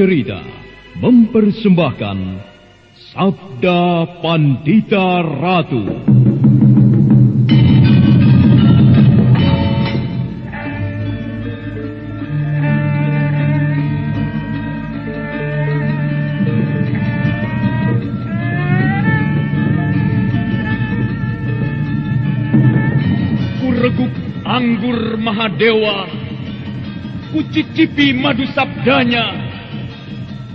Cerita mempersembahkan Sabda Pandita Ratu. Kureguk anggur Mahadewa, kucicipi madu sabdanya,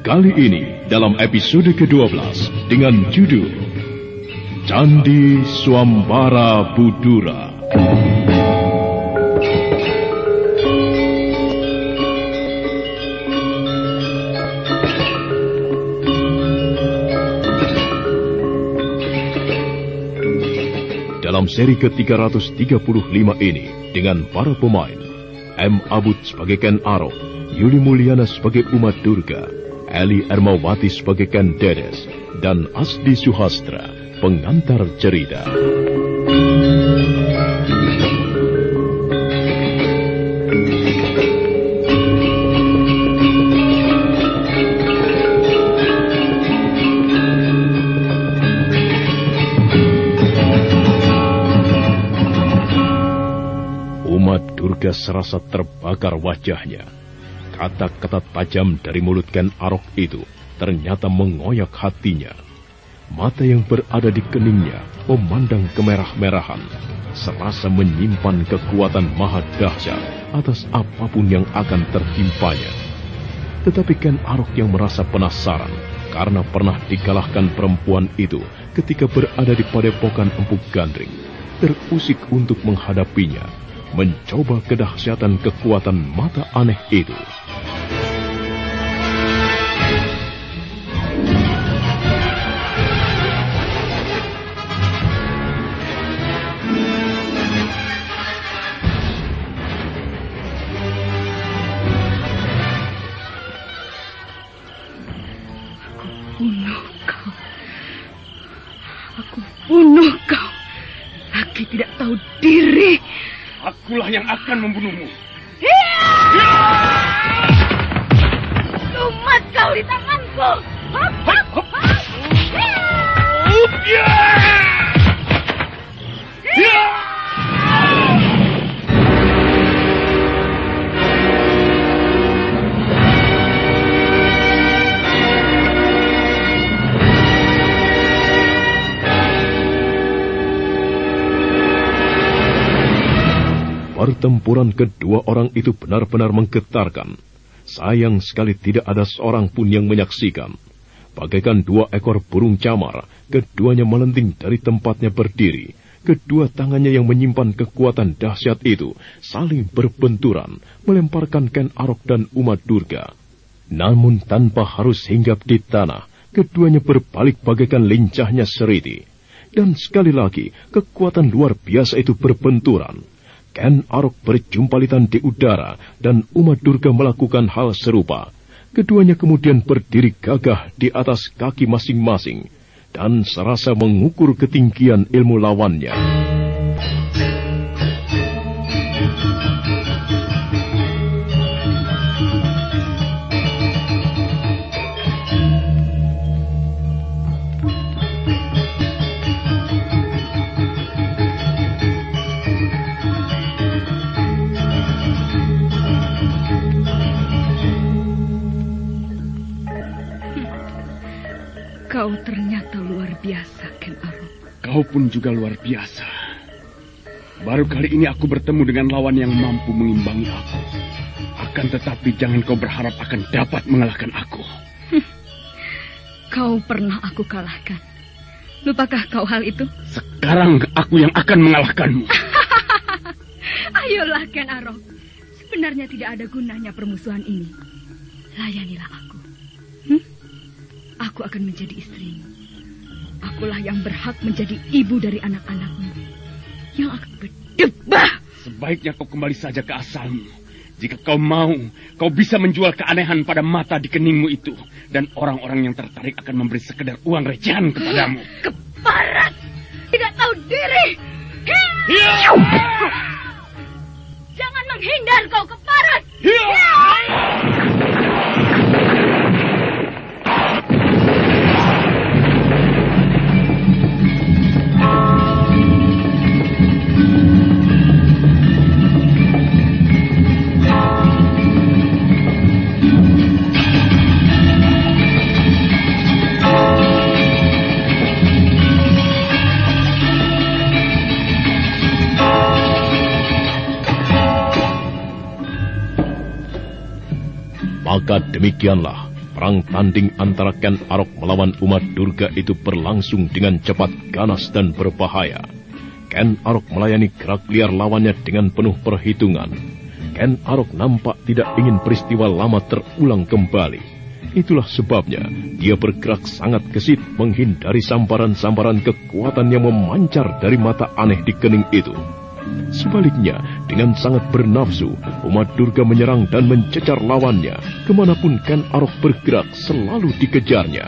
Kali ini dalam episode ke-12 dengan judul Candi Swambara Budura. Dalam seri ke-335 ini dengan para pemain M. Abud sebagai Ken Arok, Yuli Mulyana sebagai Umat Durga, Eli Ermawati sebagai Ken Dedes, dan Asdi Suhastra, pengantar cerita. Umat Durga serasa terbakar wajahnya Kata-kata tajam dari mulut Ken Arok itu ternyata mengoyak hatinya. Mata yang berada di keningnya memandang kemerah-merahan, serasa menyimpan kekuatan maha dahsyat atas apa pun yang akan tertimpanya. Tetapi Ken Arok yang merasa penasaran karena pernah dikalahkan perempuan itu ketika berada di padepokan Empuk Gandring, terusik untuk menghadapinya, mencoba kedahsyatan kekuatan mata aneh itu. Akan membunuhmu. Pertempuran kedua orang itu benar-benar menggetarkan. Sayang sekali tidak ada seorang pun yang menyaksikan. Bagaikan dua ekor burung camar, keduanya melenting dari tempatnya berdiri. Kedua tangannya yang menyimpan kekuatan dahsyat itu saling berbenturan, melemparkan Ken Arok dan Umat Durga. Namun tanpa harus hinggap di tanah, keduanya berbalik bagaikan lincahnya seriti. Dan sekali lagi, kekuatan luar biasa itu berbenturan. Ken Arok berjumpalitan di udara dan umat Durga melakukan hal serupa. Keduanya kemudian berdiri gagah di atas kaki masing-masing dan serasa mengukur ketinggian ilmu lawannya. Kau ternyata luar biasa, Ken Arok. Kau pun juga luar biasa. Baru kali ini aku bertemu dengan lawan yang mampu mengimbangi aku. Akan tetapi jangan kau berharap akan dapat mengalahkan aku. Kau pernah aku kalahkan. Lupakah kau hal itu? Sekarang aku yang akan mengalahkanmu. Ayolah, Ken Arok. Sebenarnya tidak ada gunanya permusuhan ini. Layanilah aku. Aku akan menjadi istrimu. Akulah yang berhak menjadi ibu dari anak-anakmu. Yang akan berdebah. Sebaiknya kau kembali saja ke asalmu. Jika kau mau, kau bisa menjual keanehan pada mata di keningmu itu. Dan orang-orang yang tertarik akan memberi sekedar uang recehan kepadamu. Keparat! Tidak tahu diri! Jangan menghindar kau keparat! Maka demikianlah perang tanding antara Ken Arok melawan umat Durga itu berlangsung dengan cepat, ganas, dan berbahaya. Ken Arok melayani gerak liar lawannya dengan penuh perhitungan. Ken Arok nampak tidak ingin peristiwa lama terulang kembali. Itulah sebabnya dia bergerak sangat gesit menghindari sambaran-sambaran kekuatan yang memancar dari mata aneh di kening itu. Sebaliknya, dengan sangat bernafsu, umat Durga menyerang dan mencecar lawannya. Ke mana pun Ken Arok bergerak, selalu dikejarnya.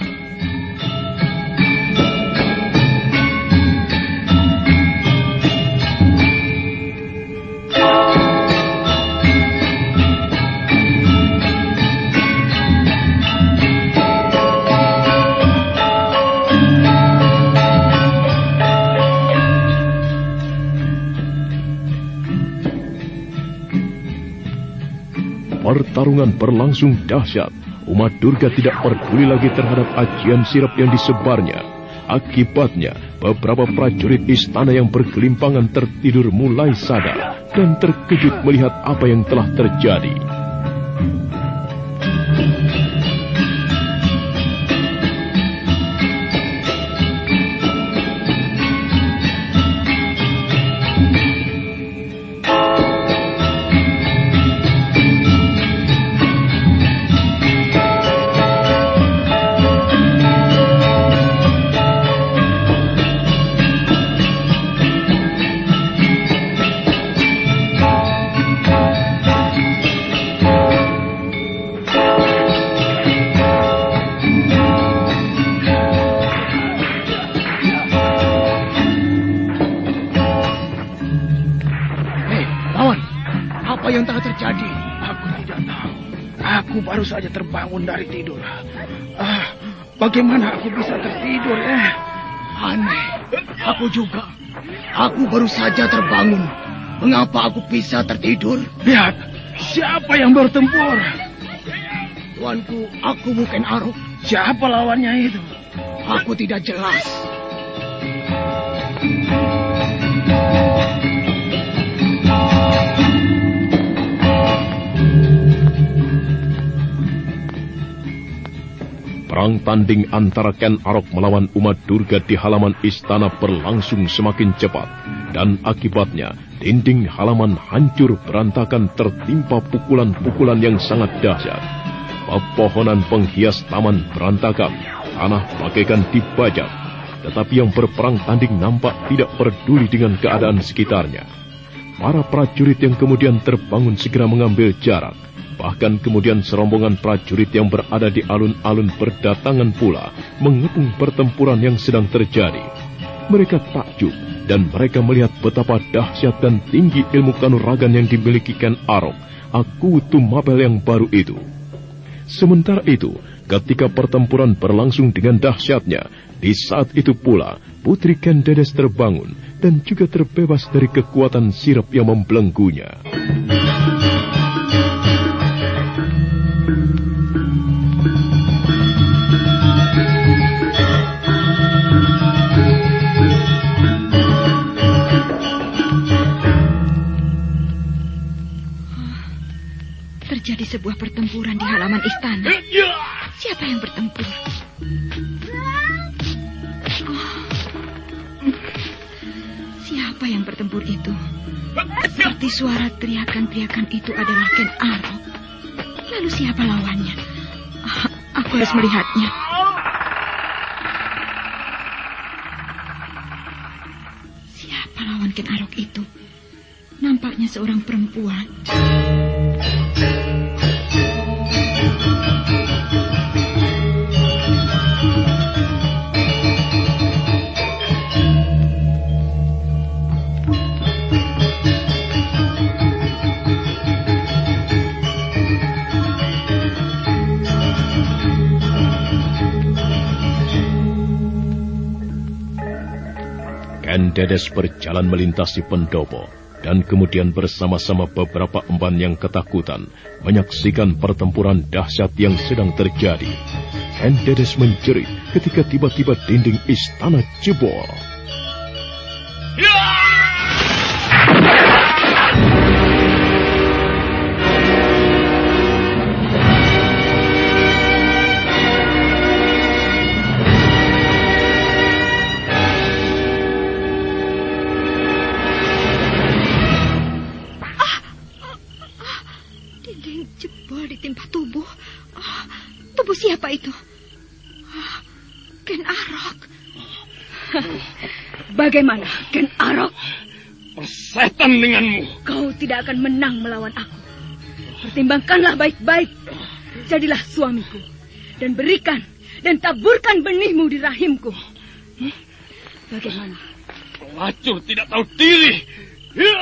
Pertarungan berlangsung dahsyat. Umat Durga tidak peduli lagi terhadap ajian sirap yang disebarnya. Akibatnya, beberapa prajurit istana yang bergelimpangan tertidur mulai sadar dan terkejut melihat apa yang telah terjadi. Saja terbangun dari tidur. Ah, bagaimana aku bisa tertidur ya? Aneh, aku juga. Aku baru saja terbangun. Mengapa aku bisa tertidur? Lihat, siapa yang bertempur? Tuanku, aku bukan Arok. Siapa lawannya itu? Aku tidak jelas. Perang tanding antara Ken Arok melawan umat Durga di halaman istana berlangsung semakin cepat. Dan akibatnya, dinding halaman hancur berantakan tertimpa pukulan-pukulan yang sangat dahsyat. Pepohonan penghias taman berantakan, tanah bagaikan dibajak. Tetapi yang berperang tanding nampak tidak peduli dengan keadaan sekitarnya. Para prajurit yang kemudian terbangun segera mengambil jarak Bahkan kemudian serombongan prajurit yang berada di alun-alun berdatangan pula mengepung pertempuran yang sedang terjadi. Mereka takjub dan mereka melihat betapa dahsyat dan tinggi ilmu kanuragan yang dimiliki Ken Arok, aku Tumapel yang baru itu. Sementara itu, ketika pertempuran berlangsung dengan dahsyatnya, di saat itu pula Putri Ken Dedes terbangun dan juga terbebas dari kekuatan sirap yang membelenggunya. terjadi sebuah pertempuran di halaman istana. Siapa yang bertempur? Siapa yang bertempur itu? Seperti suara teriakan-teriakan itu adalah Ken Arok. Lalu siapa lawannya? Oh, aku harus melihatnya. Siapa lawan Ken Arok itu? Nampaknya seorang perempuan. Ken Dedes berjalan melintasi pendopo dan kemudian bersama-sama beberapa emban yang ketakutan menyaksikan pertempuran dahsyat yang sedang terjadi. Ken Dedes menjerit ketika tiba-tiba dinding istana jebol. Bagaimana, Ken Arok? Persetan denganmu. Kau tidak akan menang melawan aku. Pertimbangkanlah baik-baik. Jadilah suamiku. Dan berikan dan taburkan benihmu di rahimku. Bagaimana? Pelacur tidak tahu diri. Ya!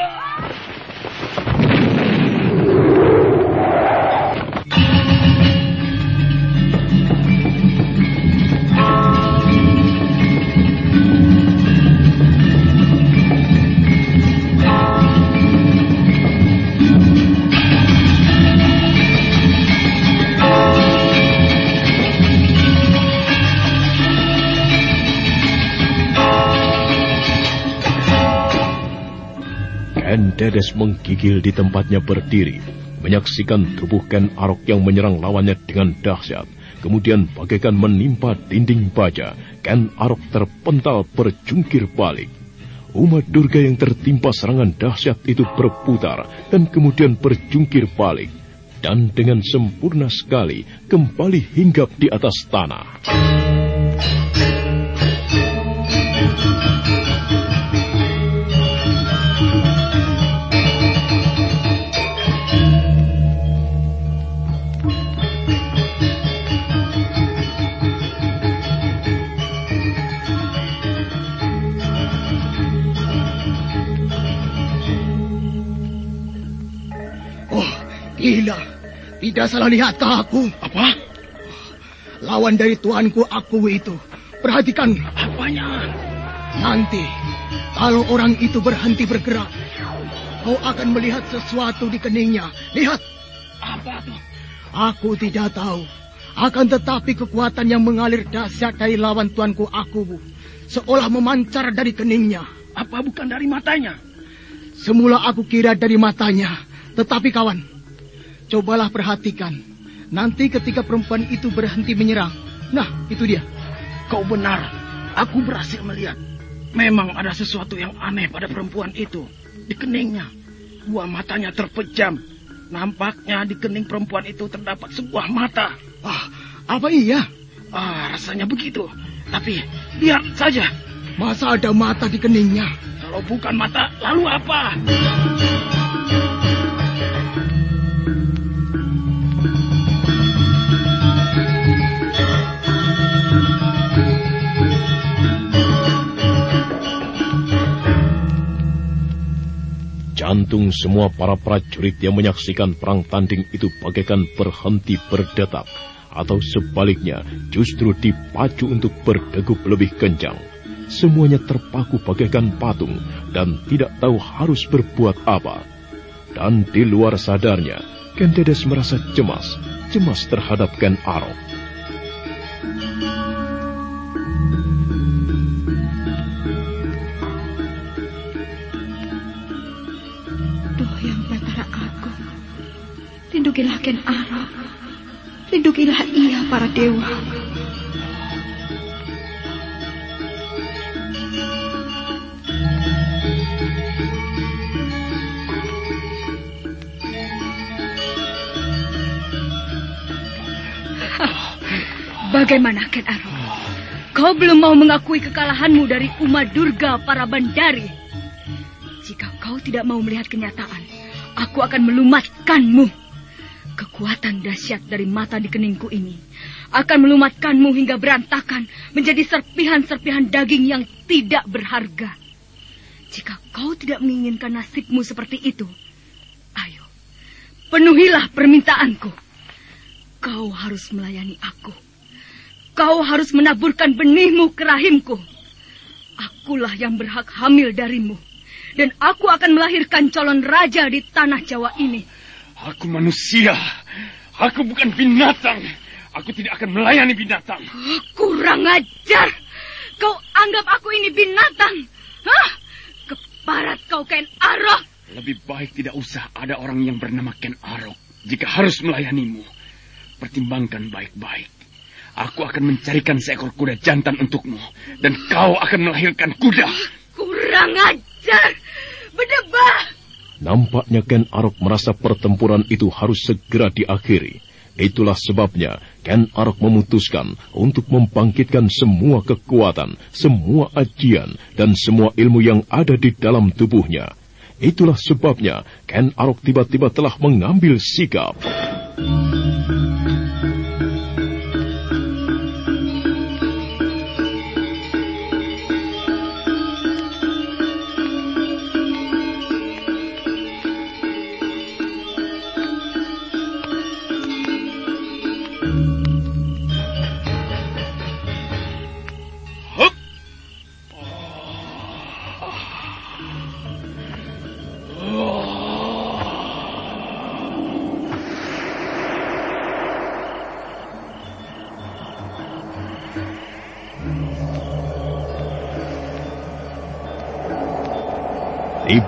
Dedes menggigil di tempatnya berdiri, menyaksikan tubuh Ken Arok yang menyerang lawannya dengan dahsyat. Kemudian bagaikan menimpa dinding baja, Ken Arok terpental berjungkir balik. Umat Durga yang tertimpa serangan dahsyat itu berputar dan kemudian berjungkir balik. Dan dengan sempurna sekali kembali hinggap di atas tanah. Gila, Tidak salah lihatkah aku? Apa? Lawan dari tuanku aku itu. Perhatikan. Apanya? Nanti, kalau orang itu berhenti bergerak, kau akan melihat sesuatu di keningnya. Lihat. Apa tuh? Aku tidak tahu. Akan tetapi kekuatan yang mengalir dahsyat dari lawan tuanku aku, Bu. Seolah memancar dari keningnya. Apa bukan dari matanya? Semula aku kira dari matanya. Tetapi kawan, cobalah perhatikan. Nanti ketika perempuan itu berhenti menyerang. Nah, itu dia. Kau benar. Aku berhasil melihat. Memang ada sesuatu yang aneh pada perempuan itu. Di keningnya. Dua matanya terpejam. Nampaknya di kening perempuan itu terdapat sebuah mata. Ah, apa iya? Ah, rasanya begitu. Tapi lihat saja. Masa ada mata di keningnya? Kalau bukan mata, lalu apa? Jantung semua para prajurit yang menyaksikan perang tanding itu bagaikan berhenti berdetak, atau sebaliknya justru dipacu untuk berdegup lebih kencang. Semuanya terpaku bagaikan patung dan tidak tahu harus berbuat apa. Dan di luar sadarnya, Ken Dedes merasa cemas, cemas terhadap Ken Arok. Lindungilah Ken Arok. Lindungilah ia para dewa. Bagaimana Ken Arok? Kau belum mau mengakui kekalahanmu dari Uma Durga para bandari. Jika kau tidak mau melihat kenyataan, aku akan melumatkanmu. Kekuatan dahsyat dari mata di keningku ini akan melumatkanmu hingga berantakan menjadi serpihan-serpihan daging yang tidak berharga. Jika kau tidak menginginkan nasibmu seperti itu, ayo, penuhilah permintaanku. Kau harus melayani aku. Kau harus menaburkan benihmu ke rahimku. Akulah yang berhak hamil darimu. Dan aku akan melahirkan calon raja di tanah Jawa ini. Aku manusia. Aku bukan binatang. Aku tidak akan melayani binatang. Kurang ajar. Kau anggap aku ini binatang. Hah? Keparat kau Ken Arok. Lebih baik tidak usah ada orang yang bernama Ken Arok. Jika harus melayanimu, pertimbangkan baik-baik. Aku akan mencarikan seekor kuda jantan untukmu. Dan kau akan melahirkan kuda. Kurang ajar. Berdebah. Nampaknya Ken Arok merasa pertempuran itu harus segera diakhiri. Itulah sebabnya Ken Arok memutuskan untuk membangkitkan semua kekuatan, semua ajian, dan semua ilmu yang ada di dalam tubuhnya. Itulah sebabnya Ken Arok tiba-tiba telah mengambil sikap.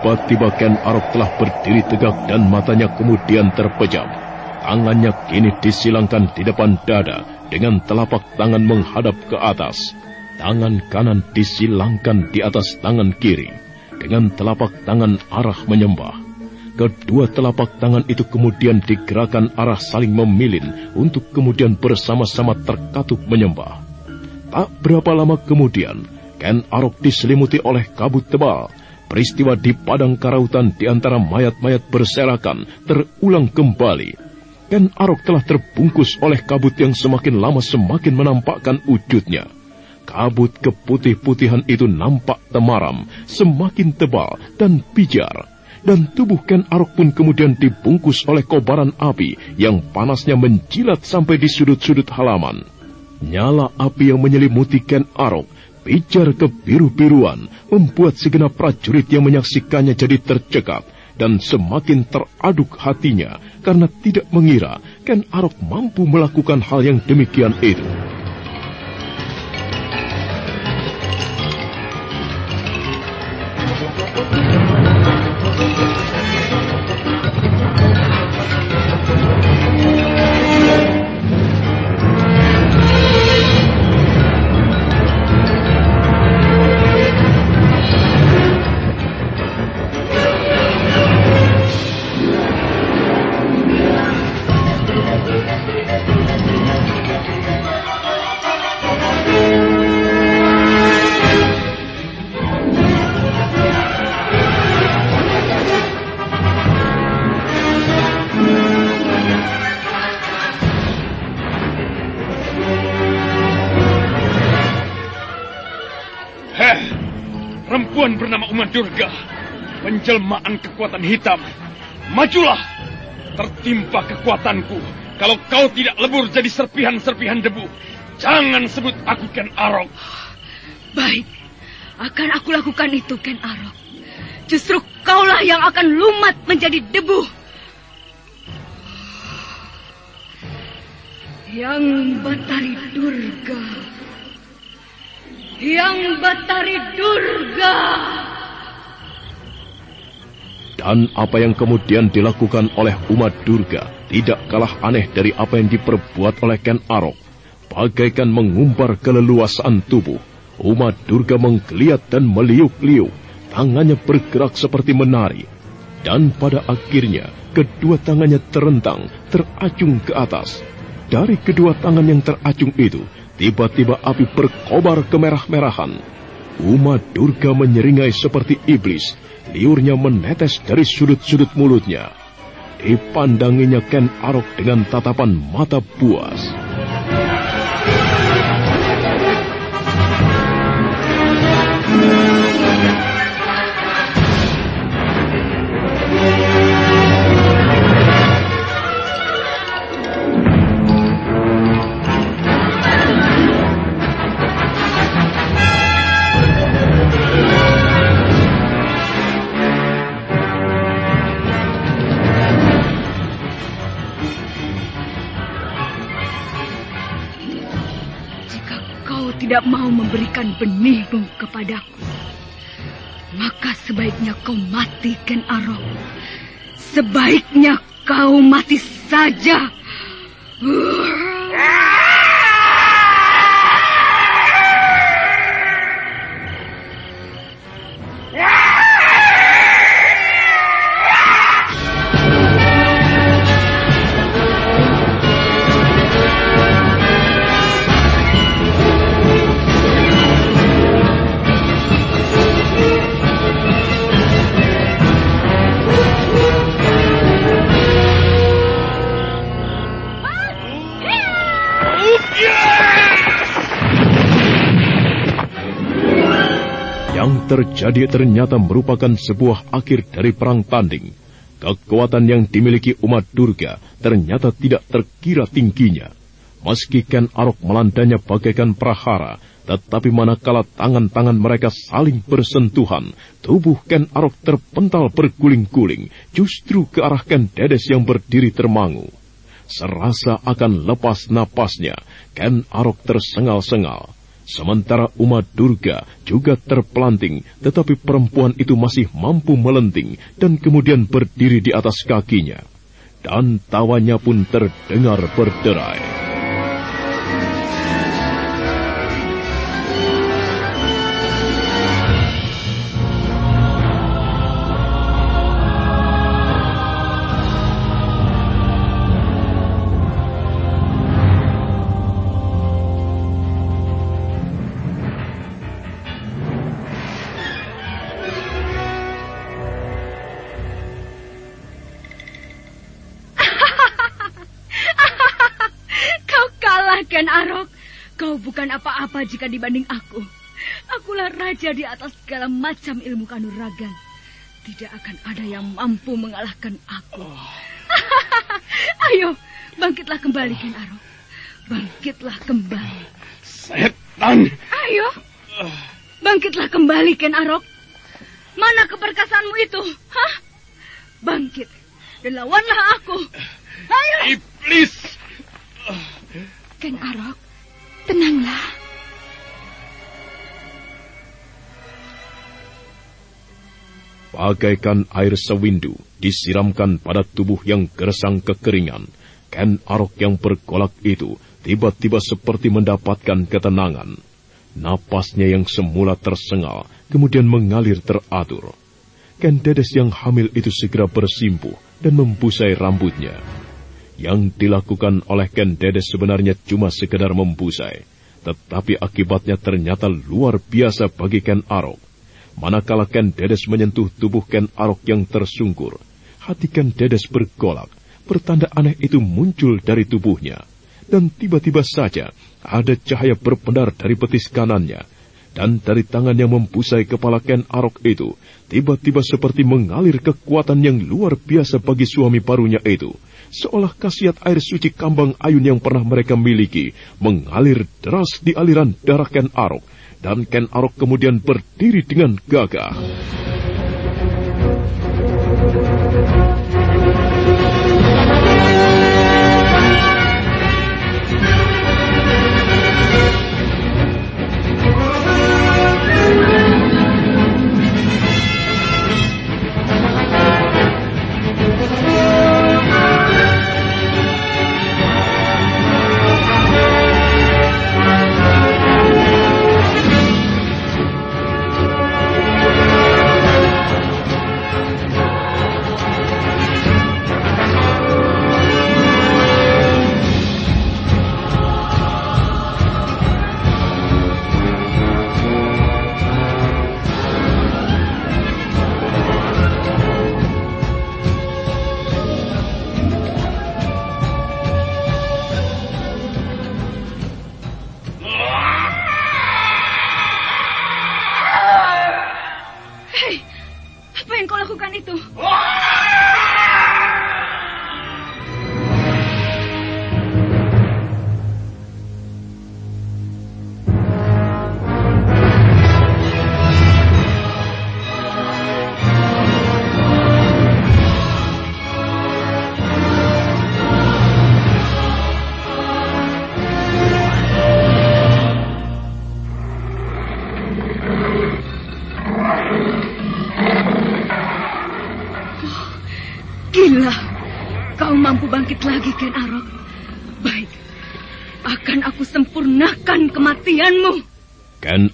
Tiba-tiba Ken Arok telah berdiri tegak dan matanya kemudian terpejam. Tangannya kini disilangkan di depan dada dengan telapak tangan menghadap ke atas. Tangan kanan disilangkan di atas tangan kiri dengan telapak tangan arah menyembah. Kedua telapak tangan itu kemudian digerakkan arah saling memilin untuk kemudian bersama-sama terkatup menyembah. Tak berapa lama kemudian, Ken Arok diselimuti oleh kabut tebal peristiwa di padang karautan di antara mayat-mayat berserakan terulang kembali. Ken Arok telah terbungkus oleh kabut yang semakin lama semakin menampakkan wujudnya. Kabut keputih-putihan itu nampak temaram, semakin tebal dan pijar. dan tubuh Ken Arok pun kemudian dibungkus oleh kobaran api yang panasnya menjilat sampai di sudut-sudut halaman. Nyala api yang menyelimuti Ken Arok pijar kebiru-biruan membuat segenap prajurit yang menyaksikannya jadi tercekat dan semakin teraduk hatinya karena tidak mengira Ken Arok mampu melakukan hal yang demikian itu. Penjelmaan kekuatan hitam. Majulah, tertimpa kekuatanku. Kalau kau tidak lebur jadi serpihan-serpihan debu, jangan sebut aku Ken Arok. Baik, akan aku lakukan itu Ken Arok. Justru kaulah yang akan lumat menjadi debu. Yang Batari Durga. Yang Batari Durga. Dan apa yang kemudian dilakukan oleh umat Durga tidak kalah aneh dari apa yang diperbuat oleh Ken Arok. Bagaikan mengumbar keleluasaan tubuh, umat Durga menggeliat dan meliuk-liuk. Tangannya bergerak seperti menari. Dan pada akhirnya, kedua tangannya terentang, teracung ke atas. Dari kedua tangan yang teracung itu, tiba-tiba api berkobar kemerah-merahan. Umat Durga menyeringai seperti iblis, liurnya menetes dari sudut-sudut mulutnya. Dipandanginya Ken Arok dengan tatapan mata puas. Tidak mau memberikan benihmu kepadaku, maka sebaiknya kau mati, Ken Arok. Sebaiknya kau mati saja. Uh. Terjadi ternyata merupakan sebuah akhir dari perang tanding. Kekuatan yang dimiliki umat Durga ternyata tidak terkira tingginya. Meski Ken Arok melandanya bagaikan prahara, tetapi manakala tangan-tangan mereka saling bersentuhan, tubuh Ken Arok terpental berguling-guling, justru ke arah Ken Dedes yang berdiri termangu. Serasa akan lepas napasnya, Ken Arok tersengal-sengal. Sementara umat Durga juga terpelanting, tetapi perempuan itu masih mampu melenting dan kemudian berdiri di atas kakinya. Dan tawanya pun terdengar berderai. Jika dibanding aku. Akulah raja di atas segala macam ilmu kanuragan. Tidak akan ada yang mampu mengalahkan aku. Ayo, bangkitlah kembali, Ken Arok. Bangkitlah kembali. Setan! Ayo, bangkitlah kembali, Ken Arok. Mana keperkasaanmu itu? Hah? Bangkit dan lawanlah aku. Ayo. Iblis! Ken Arok, tenanglah. Bagaikan air sewindu disiramkan pada tubuh yang gersang kekeringan, Ken Arok yang bergolak itu tiba-tiba seperti mendapatkan ketenangan. Napasnya yang semula tersengal kemudian mengalir teratur. Ken Dedes yang hamil itu segera bersimpuh dan membusai rambutnya. Yang dilakukan oleh Ken Dedes sebenarnya cuma sekedar membusai, tetapi akibatnya ternyata luar biasa bagi Ken Arok. Manakala Ken Dedes menyentuh tubuh Ken Arok yang tersungkur, hati Ken Dedes bergolak, pertanda aneh itu muncul dari tubuhnya. Dan tiba-tiba saja ada cahaya berpendar dari betis kanannya, dan dari tangan yang membusai kepala Ken Arok itu, tiba-tiba seperti mengalir kekuatan yang luar biasa bagi suami barunya itu. Seolah khasiat air suci kambang ayun yang pernah mereka miliki mengalir deras di aliran darah Ken Arok, dan Ken Arok kemudian berdiri dengan gagah.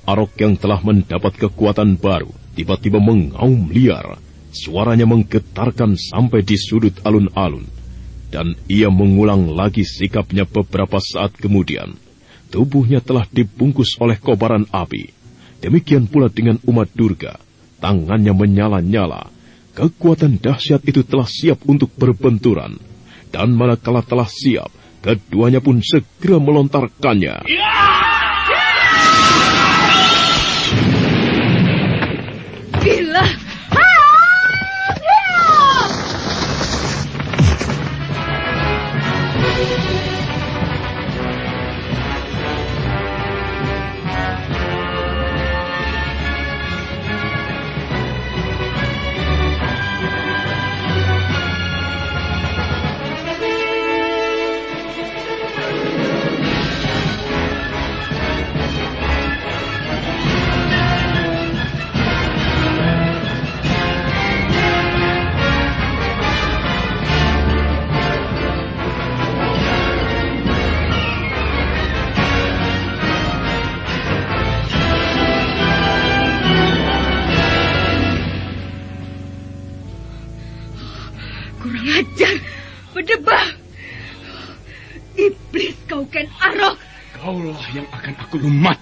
Arok yang telah mendapat kekuatan baru tiba-tiba mengaum liar. Suaranya menggetarkan sampai di sudut alun-alun. Dan ia mengulang lagi sikapnya beberapa saat kemudian. Tubuhnya telah dibungkus oleh kobaran api. Demikian pula dengan umat Durga. Tangannya menyala-nyala. Kekuatan dahsyat itu telah siap untuk berbenturan dan manakala telah siap, keduanya pun segera melontarkannya. Gila! espetáculo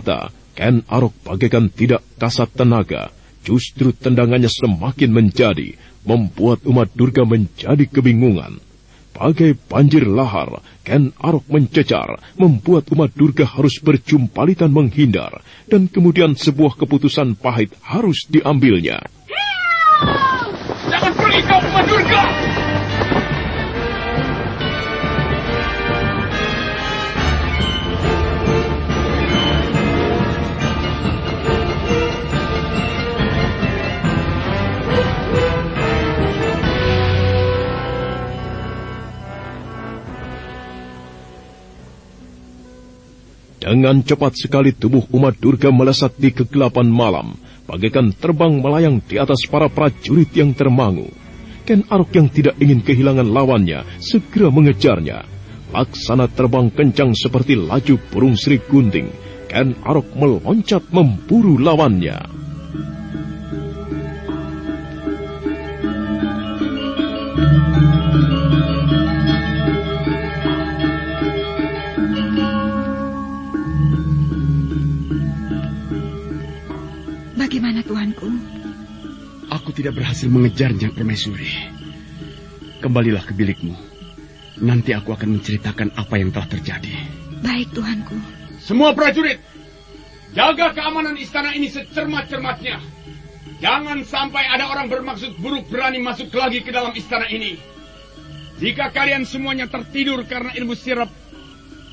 Ternyata Ken Arok bagaikan tidak kasat tenaga. Justru tendangannya semakin menjadi, membuat umat Durga menjadi kebingungan. Bagai banjir lahar, Ken Arok mencecar, membuat umat Durga harus berjumpalitan menghindar, dan kemudian sebuah keputusan pahit harus diambilnya. Jangan Dengan cepat sekali tubuh umat Durga melesat di kegelapan malam, bagaikan terbang melayang di atas para prajurit yang termangu. Ken Arok yang tidak ingin kehilangan lawannya segera mengejarnya. Laksana terbang kencang seperti laju burung Sri Gunting. Ken Arok meloncat memburu lawannya. Bagaimana tuanku? Aku tidak berhasil mengejarnya, Permaisuri. Kembalilah ke bilikmu. Nanti aku akan menceritakan apa yang telah terjadi. Baik tuanku. Semua prajurit, jaga keamanan istana ini secermat-cermatnya. Jangan sampai ada orang bermaksud buruk berani masuk lagi ke dalam istana ini. Jika kalian semuanya tertidur karena ilmu sirap,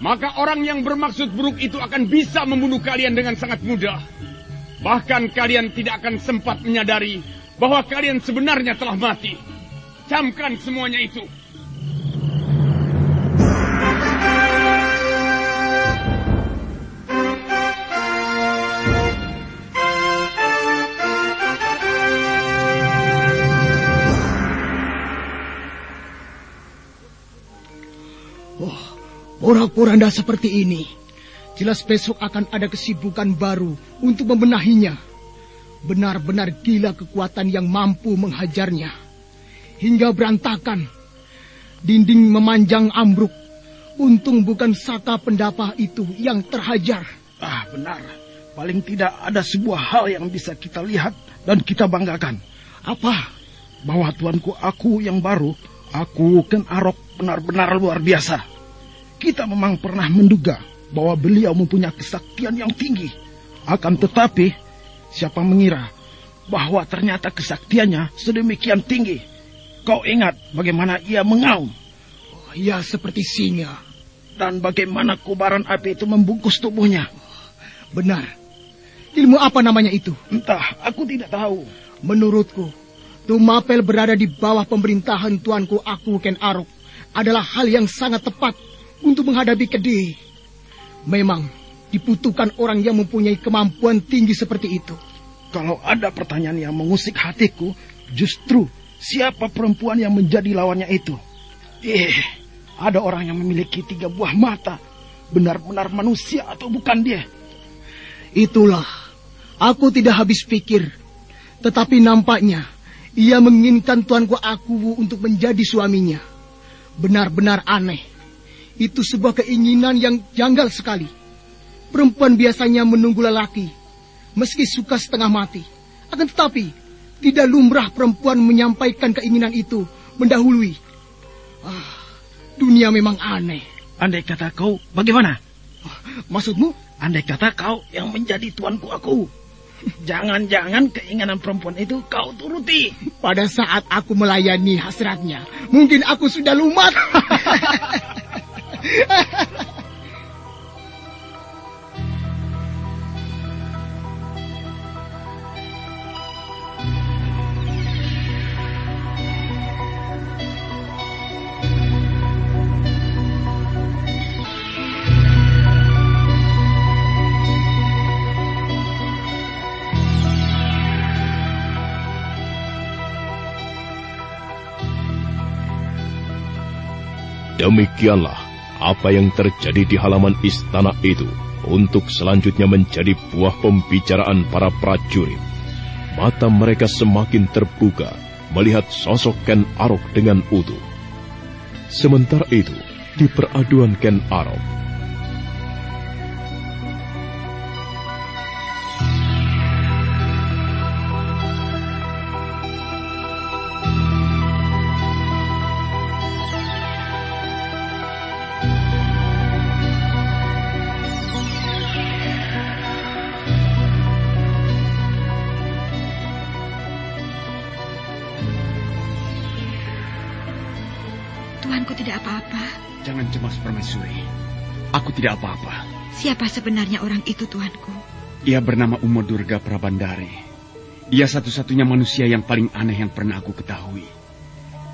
maka orang yang bermaksud buruk itu akan bisa membunuh kalian dengan sangat mudah. Bahkan kalian tidak akan sempat menyadari bahwa kalian sebenarnya telah mati. Camkan semuanya itu. Oh, porak-poranda seperti ini. Jelas besok akan ada kesibukan baru untuk membenahinya. Benar-benar gila kekuatan yang mampu menghajarnya. Hingga berantakan. Dinding memanjang ambruk. Untung bukan saka pendapa itu yang terhajar. Ah, benar. Paling tidak ada sebuah hal yang bisa kita lihat dan kita banggakan. Apa? Bahwa tuanku aku yang baru, aku Ken Arok benar-benar luar biasa. Kita memang pernah menduga bahwa beliau mempunyai kesaktian yang tinggi. Akan tetapi, siapa mengira bahwa ternyata kesaktiannya sedemikian tinggi. Kau ingat bagaimana ia mengaum Oh, ya seperti singa. dan bagaimana kobaran api itu membungkus tubuhnya. Benar. Ilmu apa namanya itu? Entah, aku tidak tahu. Menurutku, Tumapel berada di bawah pemerintahan tuanku aku Ken Arok adalah hal yang sangat tepat untuk menghadapi Kedih. Memang dibutuhkan orang yang mempunyai kemampuan tinggi seperti itu. Kalau ada pertanyaan yang mengusik hatiku, justru siapa perempuan yang menjadi lawannya itu? Eh, ada orang yang memiliki tiga buah mata. Benar-benar manusia atau bukan dia? Itulah, aku tidak habis pikir. Tetapi nampaknya, ia menginginkan tuanku aku untuk menjadi suaminya. Benar-benar aneh. Itu sebuah keinginan yang janggal sekali. Perempuan biasanya menunggu lelaki, meski suka setengah mati. Akan tetapi, tidak lumrah perempuan menyampaikan keinginan itu mendahului. Ah, dunia memang aneh. Andai kata kau, bagaimana? Maksudmu? Andai kata kau yang menjadi tuanku aku. Jangan-jangan keinginan perempuan itu kau turuti. Pada saat aku melayani hasratnya, mungkin aku sudah lumat. Demikianlah apa yang terjadi di halaman istana itu untuk selanjutnya menjadi buah pembicaraan para prajurit. Mata mereka semakin terbuka melihat sosok Ken Arok dengan utuh. Sementara itu, di peraduan Ken Arok, tidak apa-apa. Siapa sebenarnya orang itu, tuanku? Ia bernama Umo Durga Prabandari. Ia satu-satunya manusia yang paling aneh yang pernah aku ketahui.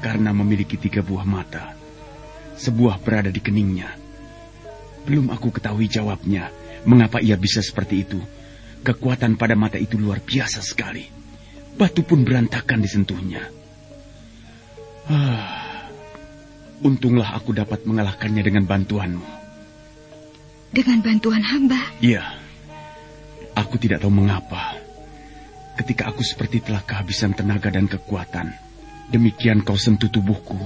Karena memiliki tiga buah mata. Sebuah berada di keningnya. Belum aku ketahui jawabnya, mengapa ia bisa seperti itu. Kekuatan pada mata itu luar biasa sekali. Batu pun berantakan disentuhnya. Ah, untunglah aku dapat mengalahkannya dengan bantuanmu. Dengan bantuan hamba? Iya. Aku tidak tahu mengapa. Ketika aku seperti telah kehabisan tenaga dan kekuatan, demikian kau sentuh tubuhku.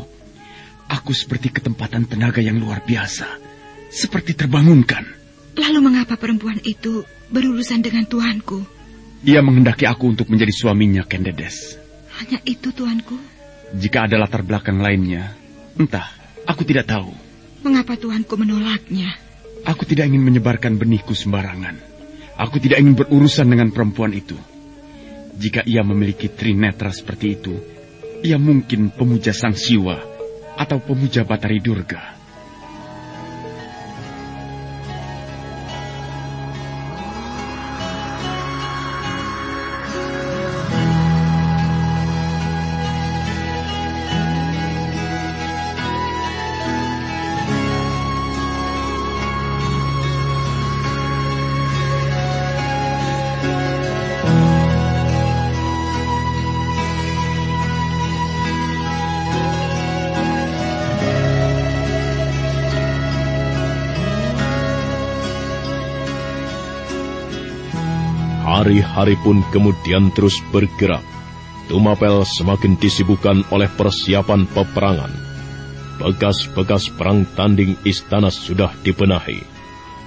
Aku seperti ketempatan tenaga yang luar biasa. Seperti terbangunkan. Lalu mengapa perempuan itu berurusan dengan tuanku? Ia menghendaki aku untuk menjadi suaminya, Kendedes. Hanya itu, tuanku. Jika ada latar belakang lainnya, entah, aku tidak tahu. Mengapa tuanku menolaknya? Aku tidak ingin menyebarkan benihku sembarangan. Aku tidak ingin berurusan dengan perempuan itu. Jika ia memiliki trinetra seperti itu, ia mungkin pemuja sang siwa atau pemuja Batari Durga. Hari-hari pun kemudian terus bergerak. Tumapel semakin disibukkan oleh persiapan peperangan. Bekas-bekas perang tanding istana sudah dibenahi.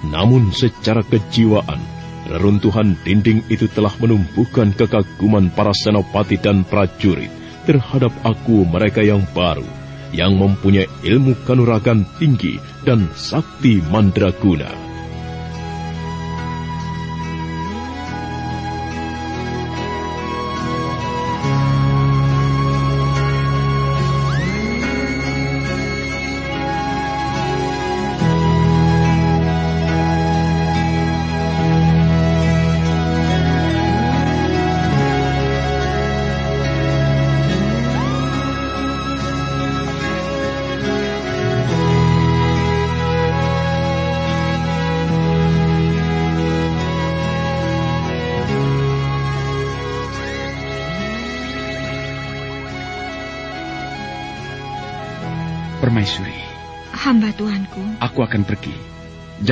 Namun secara kejiwaan, reruntuhan dinding itu telah menumbuhkan kekaguman para senopati dan prajurit terhadap aku mereka yang baru, yang mempunyai ilmu kanuragan tinggi dan sakti mandraguna.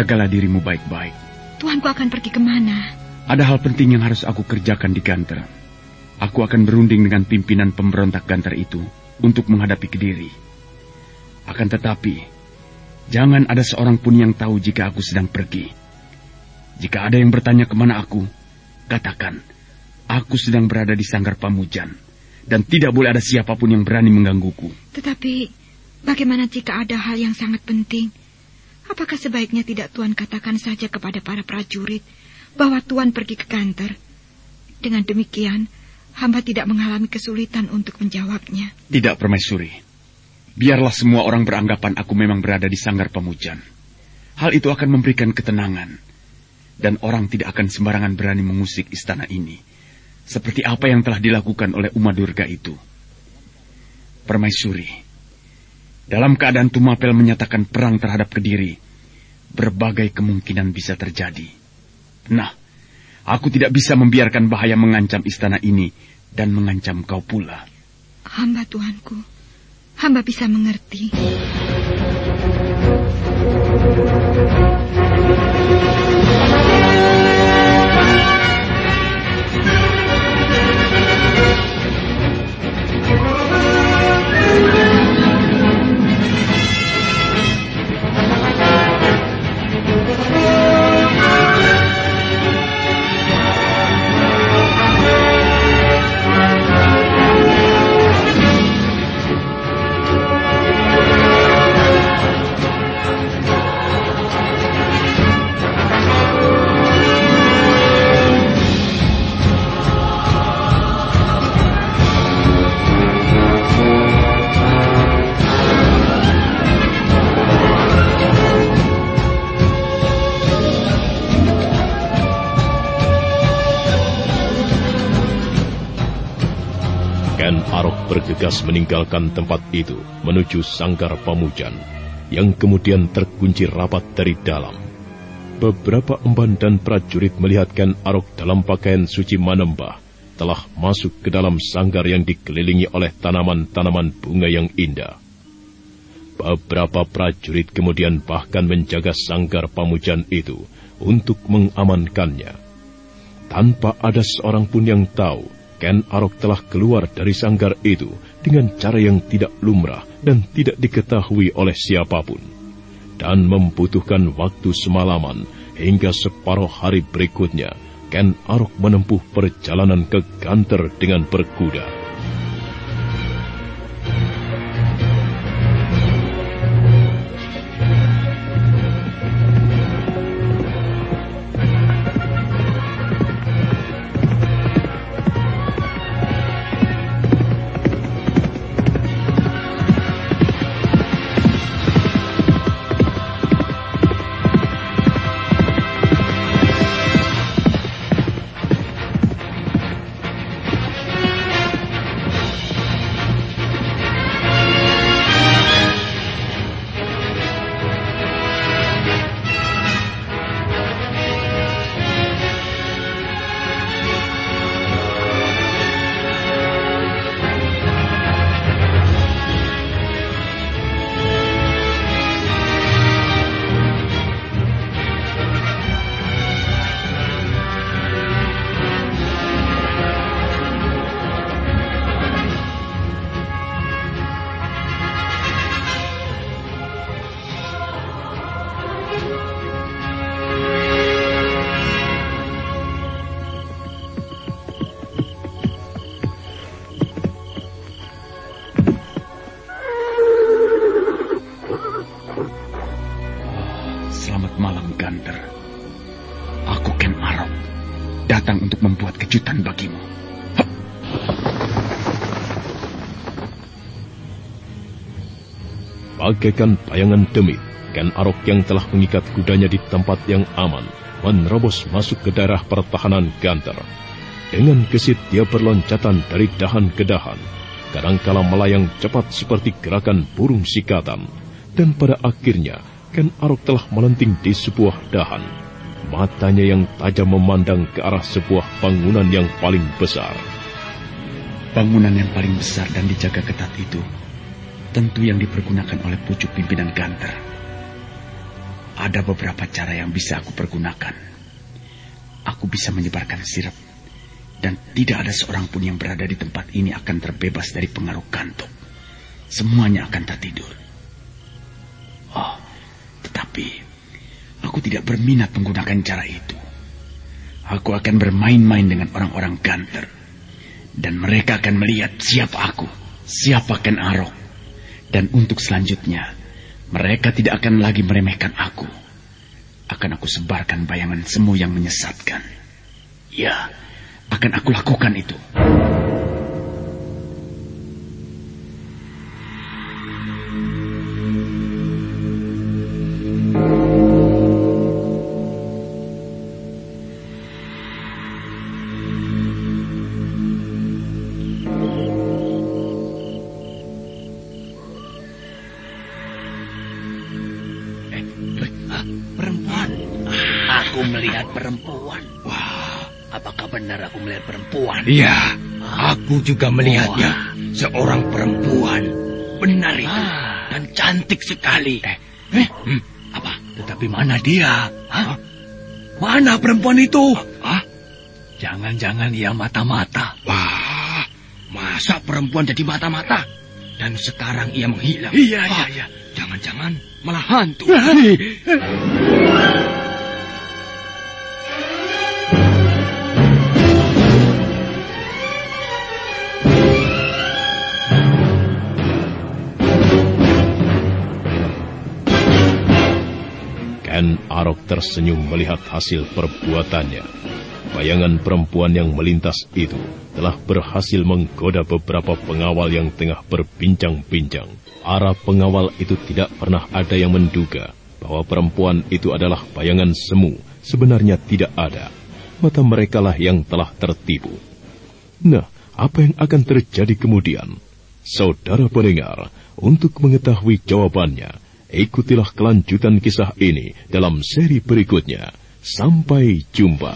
Jagalah dirimu baik-baik. Tuanku akan pergi ke mana? Ada hal penting yang harus aku kerjakan di Ganter. Aku akan berunding dengan pimpinan pemberontak Ganter itu untuk menghadapi Kediri. Akan tetapi, jangan ada seorang pun yang tahu jika aku sedang pergi. Jika ada yang bertanya ke mana aku, katakan, aku sedang berada di Sanggar Pamujan, dan tidak boleh ada siapa pun yang berani menggangguku. Tetapi, Bagaimana jika ada hal yang sangat penting? Apakah sebaiknya tidak Tuan katakan saja kepada para prajurit bahwa Tuan pergi ke kantor? Dengan demikian, hamba tidak mengalami kesulitan untuk menjawabnya. Tidak, Permaisuri. Biarlah semua orang beranggapan aku memang berada di sanggar pemujan. Hal itu akan memberikan ketenangan. Dan orang tidak akan sembarangan berani mengusik istana ini. Seperti apa yang telah dilakukan oleh Uma Durga itu. Permaisuri, dalam keadaan Tumapel menyatakan perang terhadap Kediri, berbagai kemungkinan bisa terjadi. Nah, aku tidak bisa membiarkan bahaya mengancam istana ini dan mengancam kau pula. Hamba Tuanku, hamba bisa mengerti. Ken Arok bergegas meninggalkan tempat itu menuju sanggar pamujan yang kemudian terkunci rapat dari dalam. Beberapa emban dan prajurit melihat Ken Arok dalam pakaian suci manembah telah masuk ke dalam sanggar yang dikelilingi oleh tanaman-tanaman bunga yang indah. Beberapa prajurit kemudian bahkan menjaga sanggar pamujan itu untuk mengamankannya. Tanpa ada seorang pun yang tahu Ken Arok telah keluar dari sanggar itu dengan cara yang tidak lumrah dan tidak diketahui oleh siapa pun. Dan membutuhkan waktu semalaman hingga separuh hari berikutnya, Ken Arok menempuh perjalanan ke Ganter dengan berkuda. Bagaikan bayangan demit, Ken Arok yang telah mengikat kudanya di tempat yang aman, menerobos masuk ke daerah pertahanan Ganter. Dengan gesit dia berloncatan dari dahan ke dahan, kadangkala melayang cepat seperti gerakan burung sikatan, dan pada akhirnya Ken Arok telah melenting di sebuah dahan. Matanya yang tajam memandang ke arah sebuah bangunan yang paling besar. Bangunan yang paling besar dan dijaga ketat itu tentu yang dipergunakan oleh pucuk pimpinan Ganter. Ada beberapa cara yang bisa aku pergunakan. Aku bisa menyebarkan sirap, dan tidak ada seorang pun yang berada di tempat ini akan terbebas dari pengaruh kantuk. Semuanya akan tertidur. Oh, tetapi aku tidak berminat menggunakan cara itu. Aku akan bermain-main dengan orang-orang Ganter. Dan mereka akan melihat siapa aku, siapa Ken Arok, dan untuk selanjutnya, mereka tidak akan lagi meremehkan aku. Akan aku sebarkan bayangan semu yang menyesatkan. Ya, akan aku lakukan itu. Iya, aku juga melihatnya. Seorang perempuan. Benar itu. Ah. Dan cantik sekali. Eh, eh hmm, apa? Tetapi mana dia? Hah? Mana perempuan itu? Hah? Jangan-jangan ia mata-mata. Wah, masa perempuan jadi mata-mata? Dan sekarang ia menghilang. Iya, iya, iya. Jangan-jangan malah hantu. Tersenyum melihat hasil perbuatannya. Bayangan perempuan yang melintas itu telah berhasil menggoda beberapa pengawal yang tengah berbincang-bincang. Arah pengawal itu tidak pernah ada yang menduga bahwa perempuan itu adalah bayangan semu. Sebenarnya tidak ada. Mata mereka lah yang telah tertipu. Nah, apa yang akan terjadi kemudian? Saudara pendengar, untuk mengetahui jawabannya, ikutilah kelanjutan kisah ini dalam seri berikutnya. Sampai jumpa.